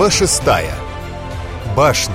Глава шестая. Башни.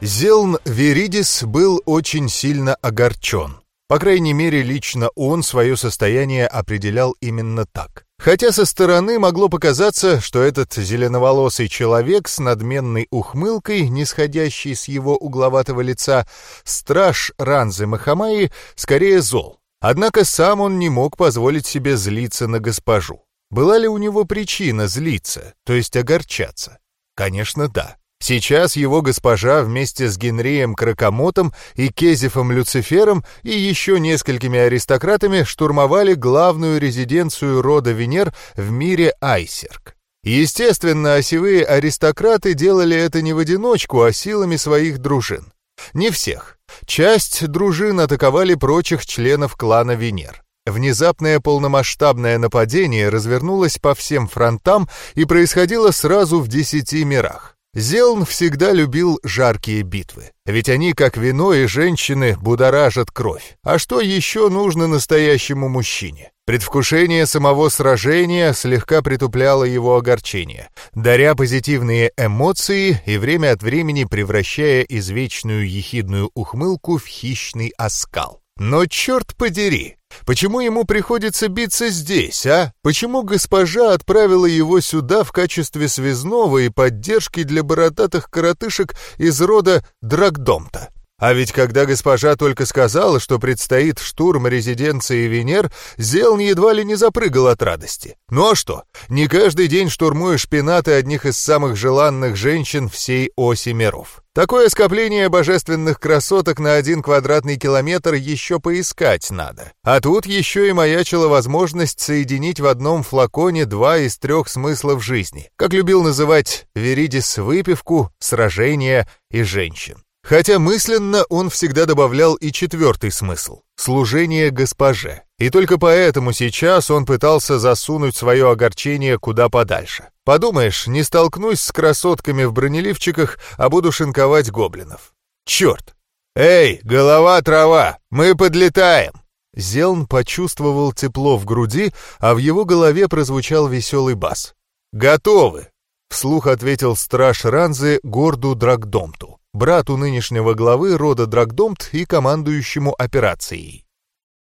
Зелн Веридис был очень сильно огорчен. По крайней мере, лично он свое состояние определял именно так. Хотя со стороны могло показаться, что этот зеленоволосый человек с надменной ухмылкой, нисходящий с его угловатого лица, страж Ранзы Махамаи, скорее зол. Однако сам он не мог позволить себе злиться на госпожу. Была ли у него причина злиться, то есть огорчаться? Конечно, да. Сейчас его госпожа вместе с Генрием Кракомотом и Кезефом Люцифером и еще несколькими аристократами штурмовали главную резиденцию рода Венер в мире Айсерк. Естественно, осевые аристократы делали это не в одиночку, а силами своих дружин. Не всех. Часть дружин атаковали прочих членов клана Венер. Внезапное полномасштабное нападение развернулось по всем фронтам и происходило сразу в десяти мирах. Зелн всегда любил жаркие битвы, ведь они, как вино и женщины, будоражат кровь. А что еще нужно настоящему мужчине? Предвкушение самого сражения слегка притупляло его огорчение, даря позитивные эмоции и время от времени превращая извечную ехидную ухмылку в хищный оскал. Но черт подери, почему ему приходится биться здесь, а? Почему госпожа отправила его сюда в качестве связного и поддержки для бородатых коротышек из рода Драгдомта? А ведь когда госпожа только сказала, что предстоит штурм резиденции Венер, Зелн едва ли не запрыгал от радости. Ну а что, не каждый день штурмуешь пенаты одних из самых желанных женщин всей оси миров. Такое скопление божественных красоток на один квадратный километр еще поискать надо. А тут еще и маячила возможность соединить в одном флаконе два из трех смыслов жизни, как любил называть Веридис выпивку, сражения и женщин. Хотя мысленно он всегда добавлял и четвертый смысл — служение госпоже. И только поэтому сейчас он пытался засунуть свое огорчение куда подальше. Подумаешь, не столкнусь с красотками в бронеливчиках, а буду шинковать гоблинов. Черт! Эй, голова-трава, мы подлетаем! Зелн почувствовал тепло в груди, а в его голове прозвучал веселый бас. «Готовы!» — вслух ответил страж Ранзы Горду Драгдомту брату нынешнего главы рода Драгдомт и командующему операцией.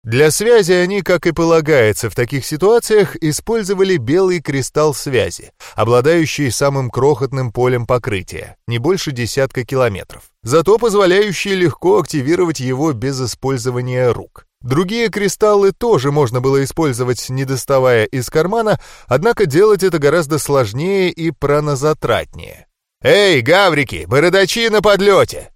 Для связи они, как и полагается в таких ситуациях, использовали белый кристалл связи, обладающий самым крохотным полем покрытия, не больше десятка километров, зато позволяющий легко активировать его без использования рук. Другие кристаллы тоже можно было использовать, не доставая из кармана, однако делать это гораздо сложнее и пронозатратнее. «Эй, гаврики, бородачи на подлете!»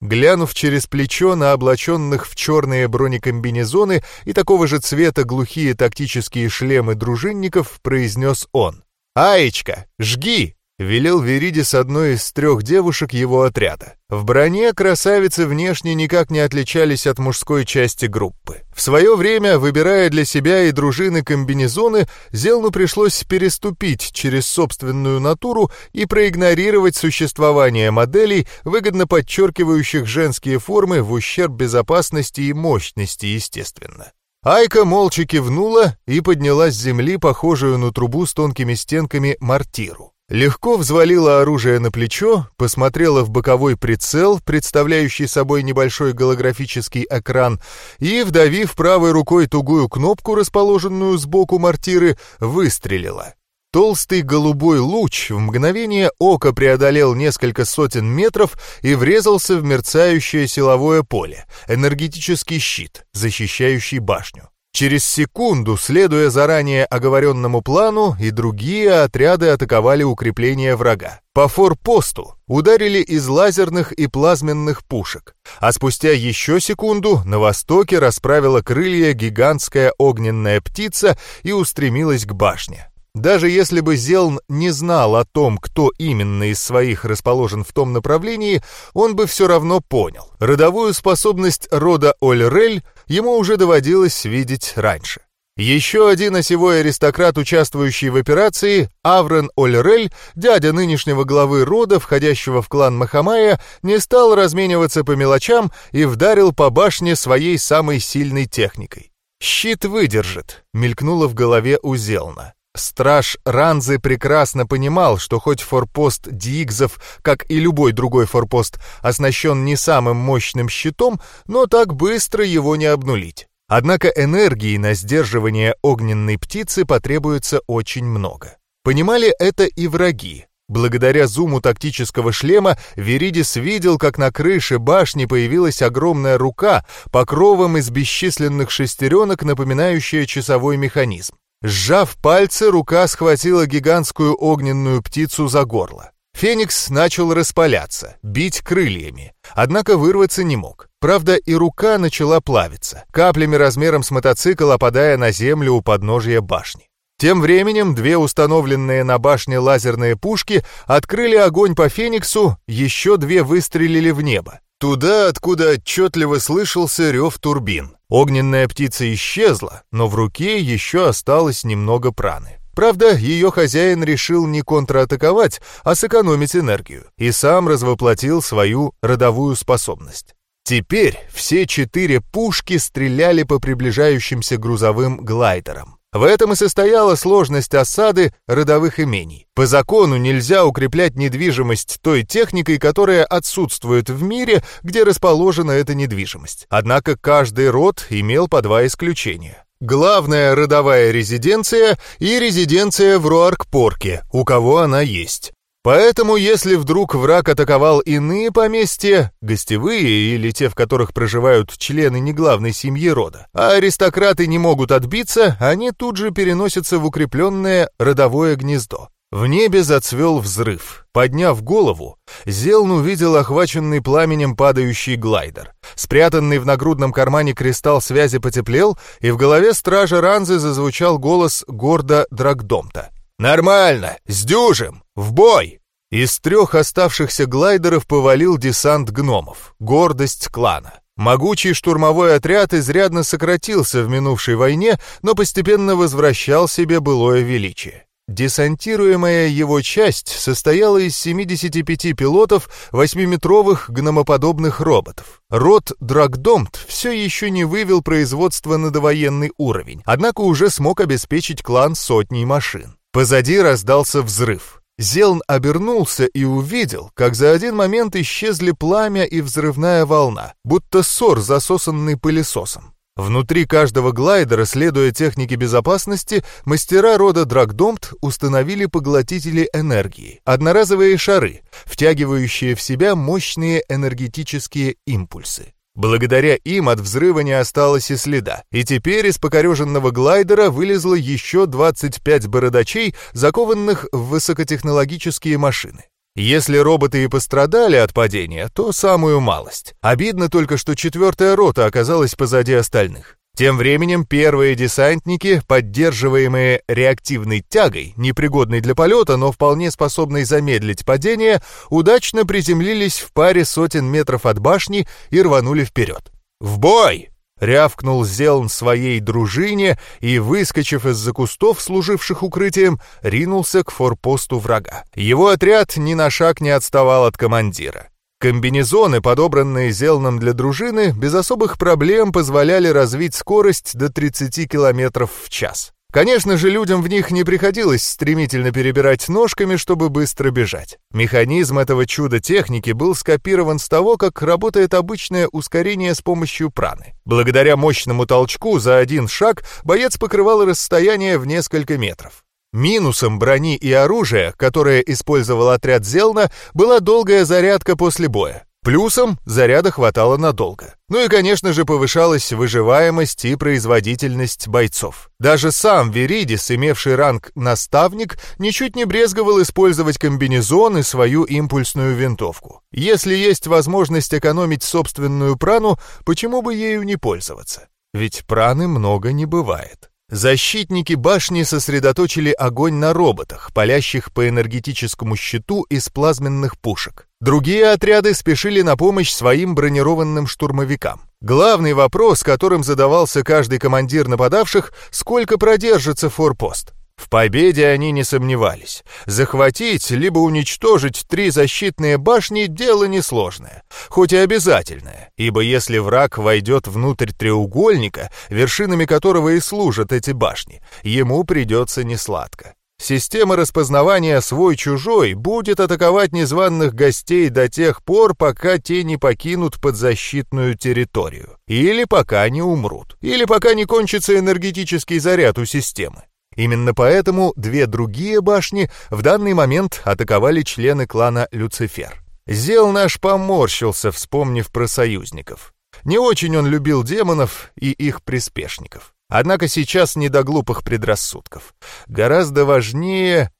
Глянув через плечо на облаченных в черные бронекомбинезоны и такого же цвета глухие тактические шлемы дружинников, произнес он. «Аечка, жги!» — велел Веридис одной из трех девушек его отряда. В броне красавицы внешне никак не отличались от мужской части группы. В свое время, выбирая для себя и дружины комбинезоны, Зелну пришлось переступить через собственную натуру и проигнорировать существование моделей, выгодно подчеркивающих женские формы в ущерб безопасности и мощности, естественно. Айка молча кивнула и подняла с земли похожую на трубу с тонкими стенками мортиру. Легко взвалила оружие на плечо, посмотрела в боковой прицел, представляющий собой небольшой голографический экран, и, вдавив правой рукой тугую кнопку, расположенную сбоку мортиры, выстрелила. Толстый голубой луч в мгновение ока преодолел несколько сотен метров и врезался в мерцающее силовое поле, энергетический щит, защищающий башню. Через секунду, следуя заранее оговоренному плану, и другие отряды атаковали укрепления врага. По форпосту ударили из лазерных и плазменных пушек, а спустя еще секунду на востоке расправила крылья гигантская огненная птица и устремилась к башне. Даже если бы Зелн не знал о том, кто именно из своих расположен в том направлении, он бы все равно понял. Родовую способность рода Ольрель ему уже доводилось видеть раньше. Еще один осевой аристократ, участвующий в операции, Аврен Ольрель, дядя нынешнего главы рода, входящего в клан Махамая, не стал размениваться по мелочам и вдарил по башне своей самой сильной техникой. «Щит выдержит», — мелькнуло в голове у Зелна. Страж Ранзы прекрасно понимал, что хоть форпост Диигзов, как и любой другой форпост, оснащен не самым мощным щитом, но так быстро его не обнулить. Однако энергии на сдерживание огненной птицы потребуется очень много. Понимали это и враги. Благодаря зуму тактического шлема Веридис видел, как на крыше башни появилась огромная рука, покровом из бесчисленных шестеренок, напоминающая часовой механизм. Сжав пальцы, рука схватила гигантскую огненную птицу за горло. Феникс начал распаляться, бить крыльями, однако вырваться не мог. Правда, и рука начала плавиться, каплями размером с мотоцикл опадая на землю у подножия башни. Тем временем две установленные на башне лазерные пушки открыли огонь по Фениксу, еще две выстрелили в небо. Туда, откуда отчетливо слышался рев турбин. Огненная птица исчезла, но в руке еще осталось немного праны. Правда, ее хозяин решил не контратаковать, а сэкономить энергию, и сам развоплотил свою родовую способность. Теперь все четыре пушки стреляли по приближающимся грузовым глайдерам. В этом и состояла сложность осады родовых имений. По закону нельзя укреплять недвижимость той техникой, которая отсутствует в мире, где расположена эта недвижимость. Однако каждый род имел по два исключения. Главная родовая резиденция и резиденция в Руаркпорке, у кого она есть. Поэтому, если вдруг враг атаковал иные поместья, гостевые или те, в которых проживают члены неглавной семьи рода, а аристократы не могут отбиться, они тут же переносятся в укрепленное родовое гнездо. В небе зацвел взрыв. Подняв голову, Зелн увидел охваченный пламенем падающий глайдер. Спрятанный в нагрудном кармане кристалл связи потеплел, и в голове стража Ранзы зазвучал голос гордо Драгдомта. «Нормально! Сдюжим! В бой!» Из трех оставшихся глайдеров повалил десант гномов, гордость клана. Могучий штурмовой отряд изрядно сократился в минувшей войне, но постепенно возвращал себе былое величие. Десантируемая его часть состояла из 75 пилотов 8-метровых гномоподобных роботов. Род Драгдомт все еще не вывел производство на довоенный уровень, однако уже смог обеспечить клан сотней машин. Позади раздался взрыв. Зелн обернулся и увидел, как за один момент исчезли пламя и взрывная волна, будто ссор, засосанный пылесосом. Внутри каждого глайдера, следуя технике безопасности, мастера рода Драгдомт установили поглотители энергии, одноразовые шары, втягивающие в себя мощные энергетические импульсы. Благодаря им от взрыва не осталось и следа, и теперь из покореженного глайдера вылезло еще 25 бородачей, закованных в высокотехнологические машины. Если роботы и пострадали от падения, то самую малость. Обидно только, что четвертая рота оказалась позади остальных. Тем временем первые десантники, поддерживаемые реактивной тягой, непригодной для полета, но вполне способной замедлить падение, удачно приземлились в паре сотен метров от башни и рванули вперед. «В бой!» — рявкнул Зелн своей дружине и, выскочив из-за кустов, служивших укрытием, ринулся к форпосту врага. Его отряд ни на шаг не отставал от командира. Комбинезоны, подобранные Зелном для дружины, без особых проблем позволяли развить скорость до 30 км в час. Конечно же, людям в них не приходилось стремительно перебирать ножками, чтобы быстро бежать. Механизм этого чуда техники был скопирован с того, как работает обычное ускорение с помощью праны. Благодаря мощному толчку за один шаг боец покрывал расстояние в несколько метров. Минусом брони и оружия, которое использовал отряд Зелна, была долгая зарядка после боя. Плюсом заряда хватало надолго. Ну и, конечно же, повышалась выживаемость и производительность бойцов. Даже сам Веридис, имевший ранг «наставник», ничуть не брезговал использовать комбинезон и свою импульсную винтовку. Если есть возможность экономить собственную прану, почему бы ею не пользоваться? Ведь праны много не бывает. Защитники башни сосредоточили огонь на роботах, палящих по энергетическому щиту из плазменных пушек. Другие отряды спешили на помощь своим бронированным штурмовикам. Главный вопрос, которым задавался каждый командир нападавших, сколько продержится форпост. В победе они не сомневались. Захватить либо уничтожить три защитные башни — дело несложное, хоть и обязательное, ибо если враг войдет внутрь треугольника, вершинами которого и служат эти башни, ему придется несладко. Система распознавания «свой-чужой» будет атаковать незваных гостей до тех пор, пока те не покинут подзащитную территорию. Или пока не умрут. Или пока не кончится энергетический заряд у системы. Именно поэтому две другие башни в данный момент атаковали члены клана Люцифер. Зел наш поморщился, вспомнив про союзников. Не очень он любил демонов и их приспешников. Однако сейчас не до глупых предрассудков. Гораздо важнее...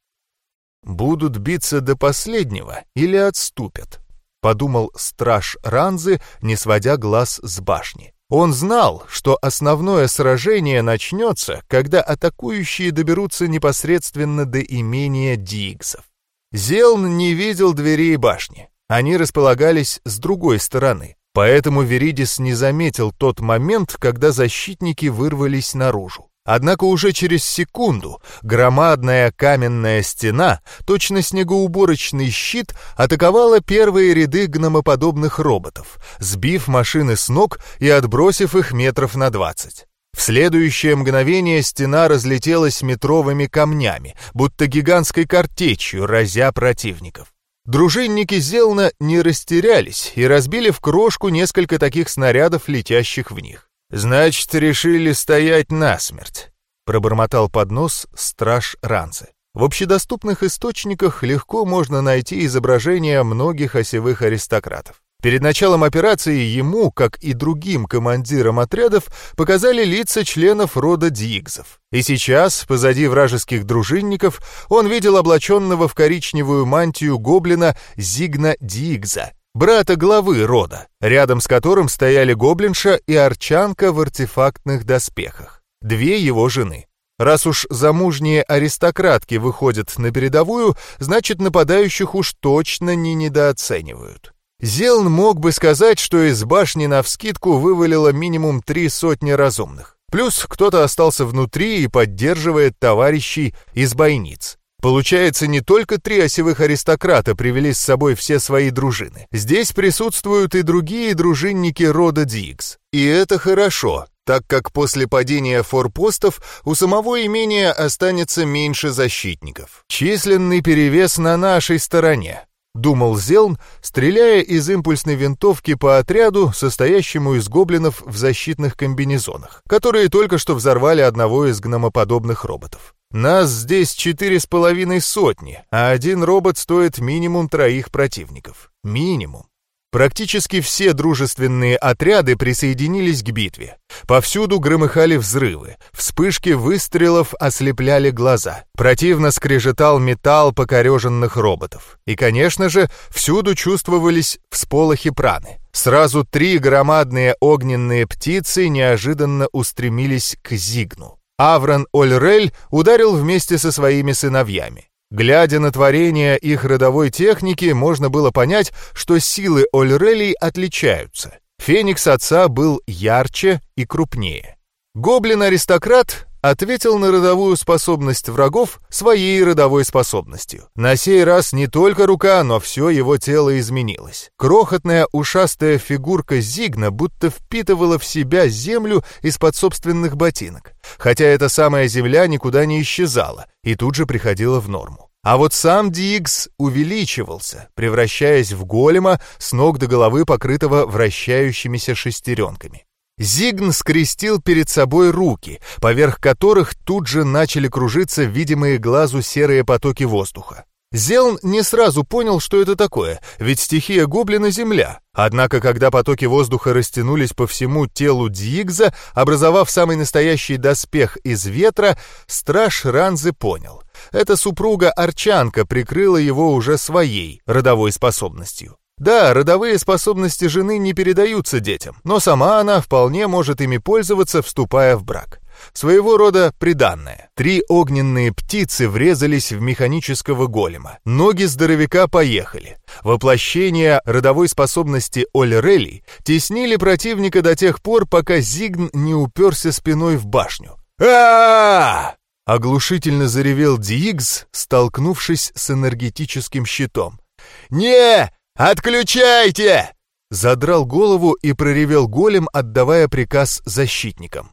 Будут биться до последнего или отступят? Подумал страж Ранзы, не сводя глаз с башни. Он знал, что основное сражение начнется, когда атакующие доберутся непосредственно до имения Диггсов. Зелн не видел дверей башни. Они располагались с другой стороны. Поэтому Веридис не заметил тот момент, когда защитники вырвались наружу. Однако уже через секунду громадная каменная стена, точно снегоуборочный щит, атаковала первые ряды гномоподобных роботов, сбив машины с ног и отбросив их метров на двадцать. В следующее мгновение стена разлетелась метровыми камнями, будто гигантской картечью, разя противников. Дружинники Зелна не растерялись и разбили в крошку несколько таких снарядов, летящих в них. «Значит, решили стоять насмерть», — пробормотал под нос страж Ранцы. В общедоступных источниках легко можно найти изображения многих осевых аристократов. Перед началом операции ему, как и другим командирам отрядов, показали лица членов рода Диггзов. И сейчас, позади вражеских дружинников, он видел облаченного в коричневую мантию гоблина Зигна Диггза, брата главы рода, рядом с которым стояли гоблинша и арчанка в артефактных доспехах, две его жены. Раз уж замужние аристократки выходят на передовую, значит нападающих уж точно не недооценивают. Зелн мог бы сказать, что из башни навскидку вывалило минимум три сотни разумных. Плюс кто-то остался внутри и поддерживает товарищей из бойниц. Получается, не только три осевых аристократа привели с собой все свои дружины. Здесь присутствуют и другие дружинники рода Дикс. И это хорошо, так как после падения форпостов у самого имения останется меньше защитников. Численный перевес на нашей стороне. — думал Зелн, стреляя из импульсной винтовки по отряду, состоящему из гоблинов в защитных комбинезонах, которые только что взорвали одного из гномоподобных роботов. «Нас здесь четыре с половиной сотни, а один робот стоит минимум троих противников. Минимум. Практически все дружественные отряды присоединились к битве. Повсюду громыхали взрывы, вспышки выстрелов ослепляли глаза. Противно скрежетал металл покореженных роботов. И, конечно же, всюду чувствовались всполохи праны. Сразу три громадные огненные птицы неожиданно устремились к Зигну. Аврон Ольрель ударил вместе со своими сыновьями. Глядя на творение их родовой техники, можно было понять, что силы Ольрелей отличаются. Феникс отца был ярче и крупнее. Гоблин-аристократ ответил на родовую способность врагов своей родовой способностью. На сей раз не только рука, но все его тело изменилось. Крохотная ушастая фигурка Зигна будто впитывала в себя землю из-под собственных ботинок, хотя эта самая земля никуда не исчезала и тут же приходила в норму. А вот сам Диггс увеличивался, превращаясь в голема с ног до головы, покрытого вращающимися шестеренками. Зигн скрестил перед собой руки, поверх которых тут же начали кружиться видимые глазу серые потоки воздуха. Зелн не сразу понял, что это такое, ведь стихия гоблина — земля. Однако, когда потоки воздуха растянулись по всему телу Дьигза, образовав самый настоящий доспех из ветра, страж Ранзы понял. Эта супруга-арчанка прикрыла его уже своей родовой способностью. Да, родовые способности жены не передаются детям, но сама она вполне может ими пользоваться, вступая в брак. Своего рода приданное. Три огненные птицы врезались в механического голема. Ноги здоровяка поехали. Воплощение родовой способности Ольрелли теснили противника до тех пор, пока Зигн не уперся спиной в башню. а, Оглушительно заревел Диигс, столкнувшись с энергетическим щитом. «Не! Отключайте!» Задрал голову и проревел голем, отдавая приказ защитникам.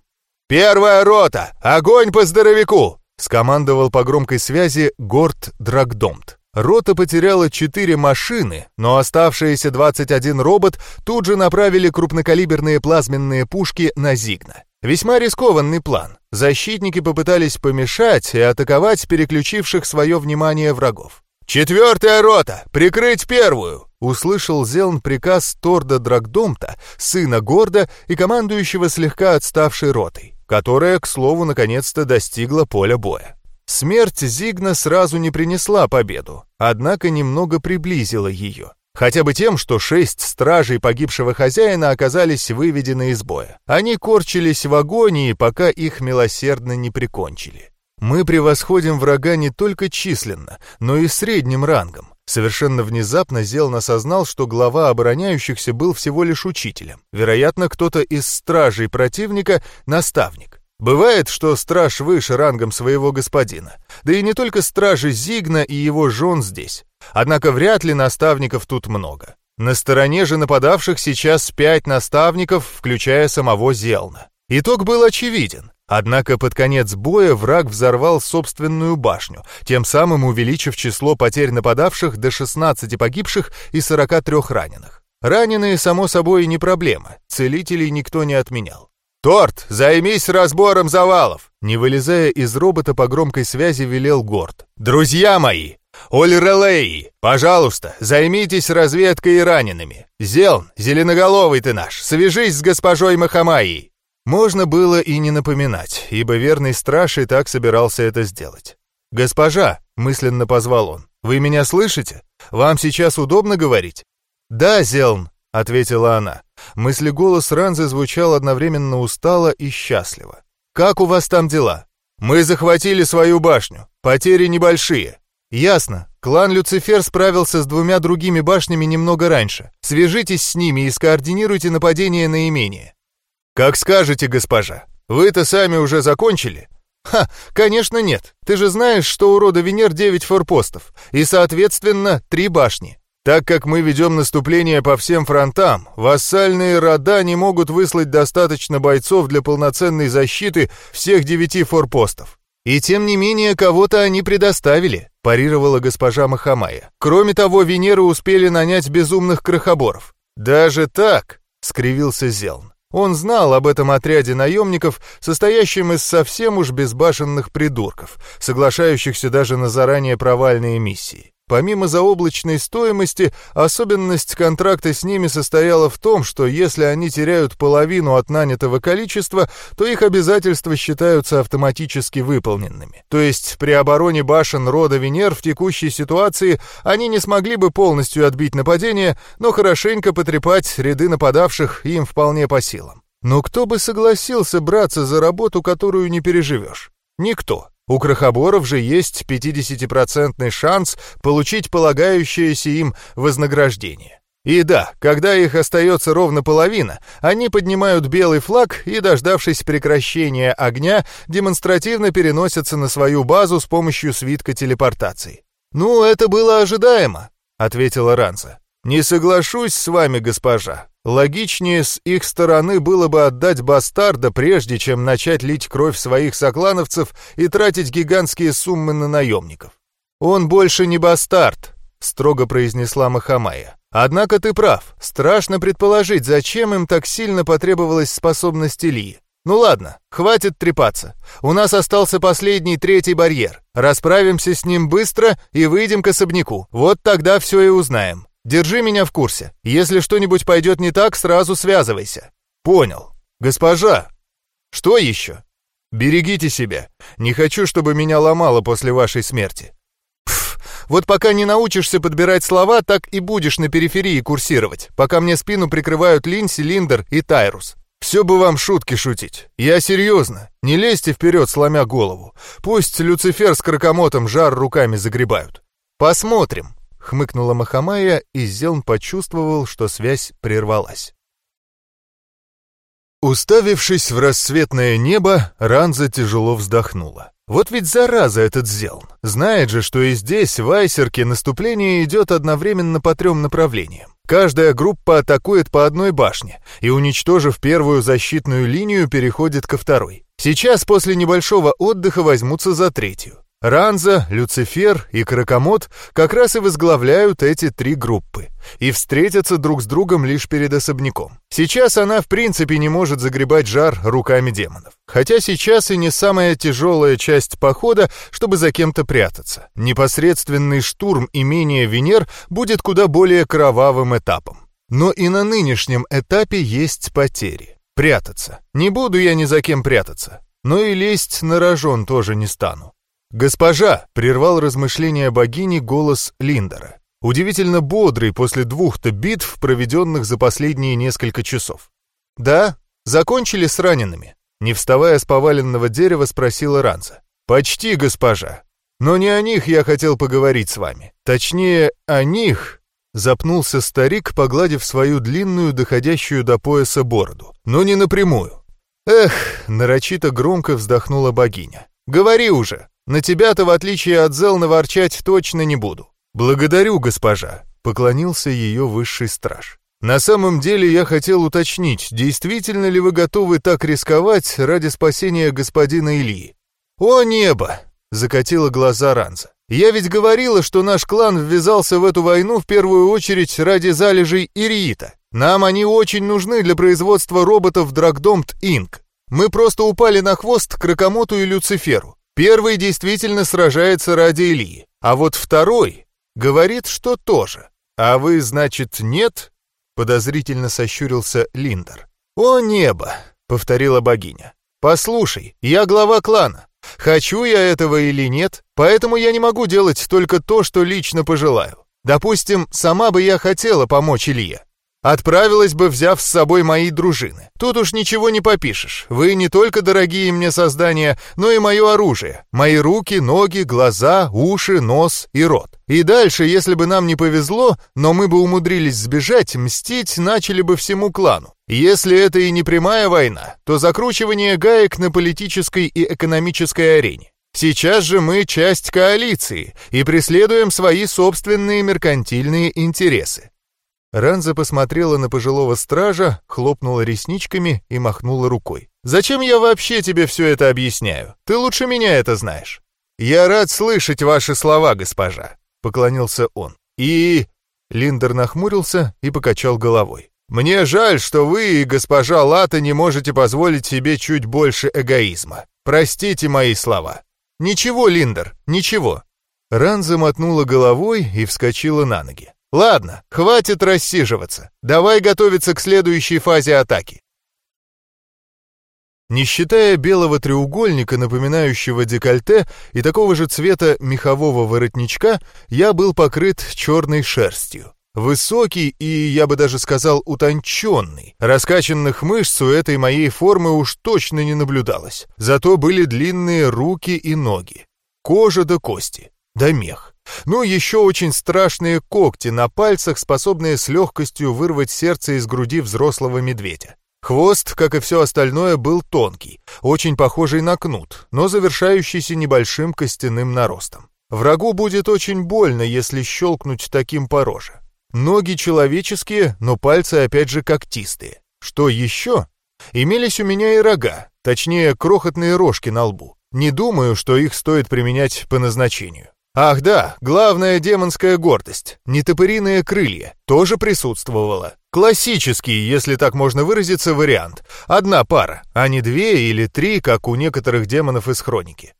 «Первая рота! Огонь по здоровяку!» скомандовал по громкой связи Горд Драгдомт. Рота потеряла 4 машины, но оставшиеся 21 робот тут же направили крупнокалиберные плазменные пушки на Зигна. Весьма рискованный план. Защитники попытались помешать и атаковать переключивших свое внимание врагов. «Четвертая рота! Прикрыть первую!» Услышал Зелн приказ Торда Драгдомта, сына Горда и командующего слегка отставшей ротой, которая, к слову, наконец-то достигла поля боя. Смерть Зигна сразу не принесла победу, однако немного приблизила ее. Хотя бы тем, что шесть стражей погибшего хозяина оказались выведены из боя. Они корчились в агонии, пока их милосердно не прикончили. Мы превосходим врага не только численно, но и средним рангом. Совершенно внезапно Зелн осознал, что глава обороняющихся был всего лишь учителем. Вероятно, кто-то из стражей противника — наставник. Бывает, что страж выше рангом своего господина. Да и не только стражи Зигна и его жен здесь. Однако вряд ли наставников тут много. На стороне же нападавших сейчас пять наставников, включая самого Зелна. Итог был очевиден. Однако под конец боя враг взорвал собственную башню, тем самым увеличив число потерь нападавших до 16 погибших и 43 раненых. Раненые, само собой, не проблема, целителей никто не отменял. «Торт, займись разбором завалов!» Не вылезая из робота по громкой связи, велел Горд. «Друзья мои! Оль пожалуйста, займитесь разведкой и ранеными. Зелн, зеленоголовый ты наш, свяжись с госпожой Махамаей!» Можно было и не напоминать, ибо верный страж и так собирался это сделать. «Госпожа!» — мысленно позвал он. «Вы меня слышите? Вам сейчас удобно говорить?» «Да, Зелн!» — ответила она. Мыслеголос Ранзы звучал одновременно устало и счастливо. «Как у вас там дела?» «Мы захватили свою башню. Потери небольшие». «Ясно. Клан Люцифер справился с двумя другими башнями немного раньше. Свяжитесь с ними и скоординируйте нападение на имение». «Как скажете, госпожа. Вы-то сами уже закончили?» «Ха, конечно нет. Ты же знаешь, что у рода Венер девять форпостов, и, соответственно, три башни. Так как мы ведем наступление по всем фронтам, вассальные рода не могут выслать достаточно бойцов для полноценной защиты всех девяти форпостов. И тем не менее, кого-то они предоставили, парировала госпожа Махамая. Кроме того, Венеры успели нанять безумных крохоборов. Даже так, скривился Зелн. Он знал об этом отряде наемников, состоящем из совсем уж безбашенных придурков, соглашающихся даже на заранее провальные миссии. Помимо заоблачной стоимости, особенность контракта с ними состояла в том, что если они теряют половину от нанятого количества, то их обязательства считаются автоматически выполненными. То есть при обороне башен рода Венер в текущей ситуации они не смогли бы полностью отбить нападение, но хорошенько потрепать ряды нападавших им вполне по силам. Но кто бы согласился браться за работу, которую не переживешь? Никто. У крохоборов же есть 50% шанс получить полагающееся им вознаграждение. И да, когда их остается ровно половина, они поднимают белый флаг и, дождавшись прекращения огня, демонстративно переносятся на свою базу с помощью свитка телепортации. «Ну, это было ожидаемо», — ответила Ранса. «Не соглашусь с вами, госпожа. Логичнее с их стороны было бы отдать бастарда, прежде чем начать лить кровь своих соклановцев и тратить гигантские суммы на наемников. «Он больше не бастард», — строго произнесла Махамая. «Однако ты прав. Страшно предположить, зачем им так сильно потребовалась способность Ильи. Ну ладно, хватит трепаться. У нас остался последний третий барьер. Расправимся с ним быстро и выйдем к особняку. Вот тогда все и узнаем. Держи меня в курсе. Если что-нибудь пойдет не так, сразу связывайся. Понял. Госпожа. Что еще? Берегите себя. Не хочу, чтобы меня ломало после вашей смерти. Пф, вот пока не научишься подбирать слова, так и будешь на периферии курсировать, пока мне спину прикрывают Линси, Линдер и Тайрус. Все бы вам шутки шутить. Я серьезно. Не лезьте вперед, сломя голову. Пусть Люцифер с крокомотом жар руками загребают. Посмотрим хмыкнула Махамая, и Зелн почувствовал, что связь прервалась. Уставившись в рассветное небо, Ранза тяжело вздохнула. Вот ведь зараза этот Зелн. Знает же, что и здесь, в Айсерке, наступление идет одновременно по трем направлениям. Каждая группа атакует по одной башне и, уничтожив первую защитную линию, переходит ко второй. Сейчас после небольшого отдыха возьмутся за третью. Ранза, Люцифер и Кракомот как раз и возглавляют эти три группы и встретятся друг с другом лишь перед особняком. Сейчас она в принципе не может загребать жар руками демонов. Хотя сейчас и не самая тяжелая часть похода, чтобы за кем-то прятаться. Непосредственный штурм имения Венер будет куда более кровавым этапом. Но и на нынешнем этапе есть потери. Прятаться. Не буду я ни за кем прятаться. Но и лезть на рожон тоже не стану. «Госпожа!» — прервал размышления богини голос Линдера. Удивительно бодрый после двух-то битв, проведенных за последние несколько часов. «Да? Закончили с ранеными?» Не вставая с поваленного дерева, спросила Ранца. «Почти, госпожа. Но не о них я хотел поговорить с вами. Точнее, о них...» Запнулся старик, погладив свою длинную, доходящую до пояса бороду. «Но не напрямую». «Эх!» — нарочито громко вздохнула богиня. «Говори уже!» На тебя-то, в отличие от Зелна, ворчать точно не буду. Благодарю, госпожа, поклонился ее высший страж. На самом деле я хотел уточнить, действительно ли вы готовы так рисковать ради спасения господина Ильи? О небо! Закатила глаза Ранза. Я ведь говорила, что наш клан ввязался в эту войну в первую очередь ради залежей Ириита. Нам они очень нужны для производства роботов Драгдомт Инк. Мы просто упали на хвост Кракомоту и Люциферу. Первый действительно сражается ради Ильи, а вот второй говорит, что тоже. А вы, значит, нет? Подозрительно сощурился Линдер. «О небо!» — повторила богиня. «Послушай, я глава клана. Хочу я этого или нет, поэтому я не могу делать только то, что лично пожелаю. Допустим, сама бы я хотела помочь Илье. Отправилась бы, взяв с собой мои дружины. Тут уж ничего не попишешь. Вы не только дорогие мне создания, но и мое оружие. Мои руки, ноги, глаза, уши, нос и рот. И дальше, если бы нам не повезло, но мы бы умудрились сбежать, мстить начали бы всему клану. Если это и не прямая война, то закручивание гаек на политической и экономической арене. Сейчас же мы часть коалиции и преследуем свои собственные меркантильные интересы. Ранза посмотрела на пожилого стража, хлопнула ресничками и махнула рукой. «Зачем я вообще тебе все это объясняю? Ты лучше меня это знаешь». «Я рад слышать ваши слова, госпожа», — поклонился он. «И...» Линдер нахмурился и покачал головой. «Мне жаль, что вы и госпожа Лата не можете позволить себе чуть больше эгоизма. Простите мои слова». «Ничего, Линдер, ничего». Ранза мотнула головой и вскочила на ноги. Ладно, хватит рассиживаться. Давай готовиться к следующей фазе атаки. Не считая белого треугольника, напоминающего декольте, и такого же цвета мехового воротничка, я был покрыт черной шерстью. Высокий и, я бы даже сказал, утонченный. Раскачанных мышц у этой моей формы уж точно не наблюдалось. Зато были длинные руки и ноги. Кожа до кости, да мех. Ну, еще очень страшные когти на пальцах, способные с легкостью вырвать сердце из груди взрослого медведя. Хвост, как и все остальное, был тонкий, очень похожий на кнут, но завершающийся небольшим костяным наростом. Врагу будет очень больно, если щелкнуть таким по роже. Ноги человеческие, но пальцы опять же когтистые. Что еще? Имелись у меня и рога, точнее, крохотные рожки на лбу. Не думаю, что их стоит применять по назначению. Ах да, главная демонская гордость, нетопыриные крылья, тоже присутствовала. Классический, если так можно выразиться, вариант. Одна пара, а не две или три, как у некоторых демонов из хроники.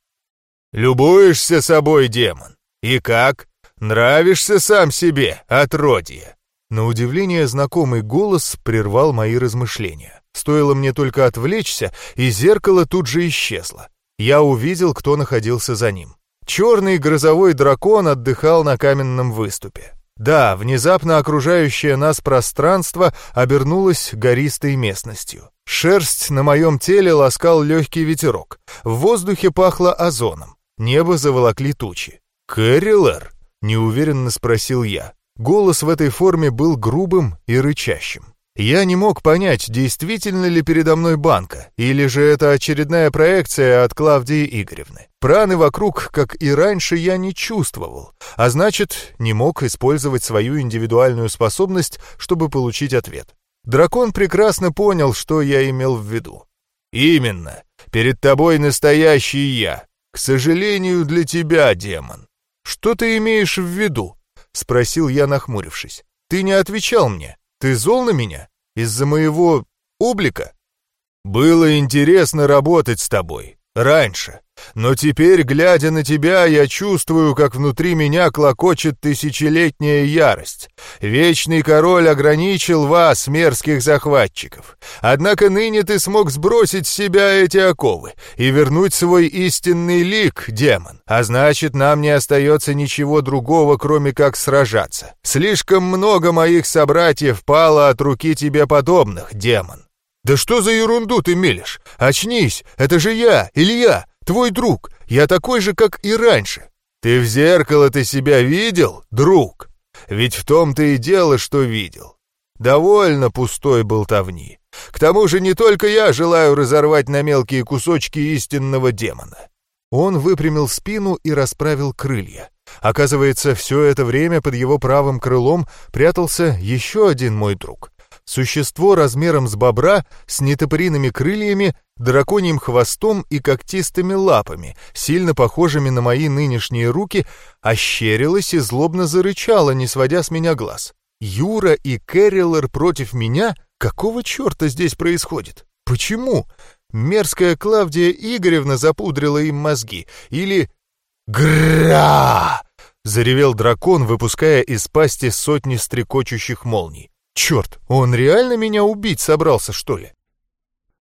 «Любуешься собой, демон? И как? Нравишься сам себе, отродье?» На удивление знакомый голос прервал мои размышления. Стоило мне только отвлечься, и зеркало тут же исчезло. Я увидел, кто находился за ним. Черный грозовой дракон отдыхал на каменном выступе. Да, внезапно окружающее нас пространство обернулось гористой местностью. Шерсть на моем теле ласкал легкий ветерок. В воздухе пахло озоном. Небо заволокли тучи. «Кэррилэр?» — неуверенно спросил я. Голос в этой форме был грубым и рычащим. Я не мог понять, действительно ли передо мной банка, или же это очередная проекция от Клавдии Игоревны. Праны вокруг, как и раньше, я не чувствовал, а значит, не мог использовать свою индивидуальную способность, чтобы получить ответ. Дракон прекрасно понял, что я имел в виду. «Именно. Перед тобой настоящий я. К сожалению, для тебя, демон». «Что ты имеешь в виду?» — спросил я, нахмурившись. «Ты не отвечал мне». Ты зол на меня? Из-за моего облика? Было интересно работать с тобой. Раньше. Но теперь, глядя на тебя, я чувствую, как внутри меня клокочет тысячелетняя ярость. Вечный король ограничил вас, мерзких захватчиков. Однако ныне ты смог сбросить с себя эти оковы и вернуть свой истинный лик, демон. А значит, нам не остается ничего другого, кроме как сражаться. Слишком много моих собратьев пало от руки тебе подобных, демон. «Да что за ерунду ты мелешь? Очнись, это же я, Илья, твой друг, я такой же, как и раньше. Ты в зеркало ты себя видел, друг? Ведь в том-то и дело, что видел. Довольно пустой болтовни. К тому же не только я желаю разорвать на мелкие кусочки истинного демона». Он выпрямил спину и расправил крылья. Оказывается, все это время под его правым крылом прятался еще один мой друг. Существо размером с бобра, с нетопыриными крыльями, драконьим хвостом и когтистыми лапами, сильно похожими на мои нынешние руки, ощерилось и злобно зарычало, не сводя с меня глаз. Юра и Кэррилер против меня? Какого черта здесь происходит? Почему? Мерзкая Клавдия Игоревна запудрила им мозги. Или... Гра! Заревел дракон, выпуская из пасти сотни стрекочущих молний. Черт, он реально меня убить собрался, что ли?